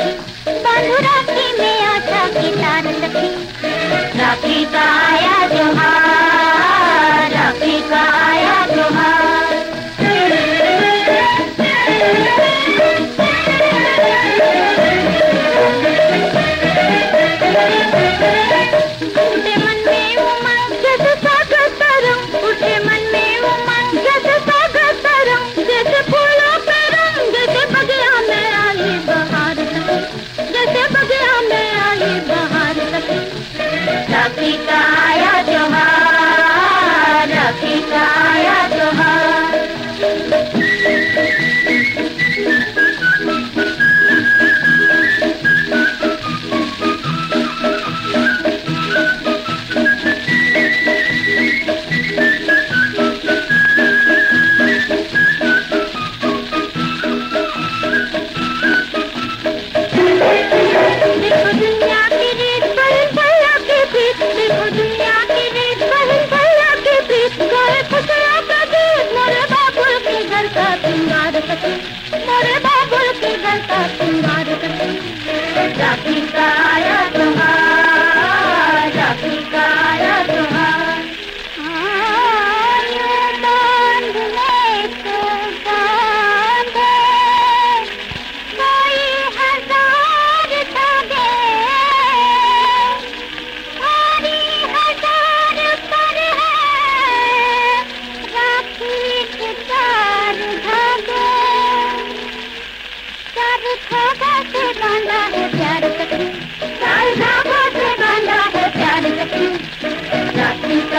राखी में आशा की तार सखी राखी का आया त्योहार Sita प्यार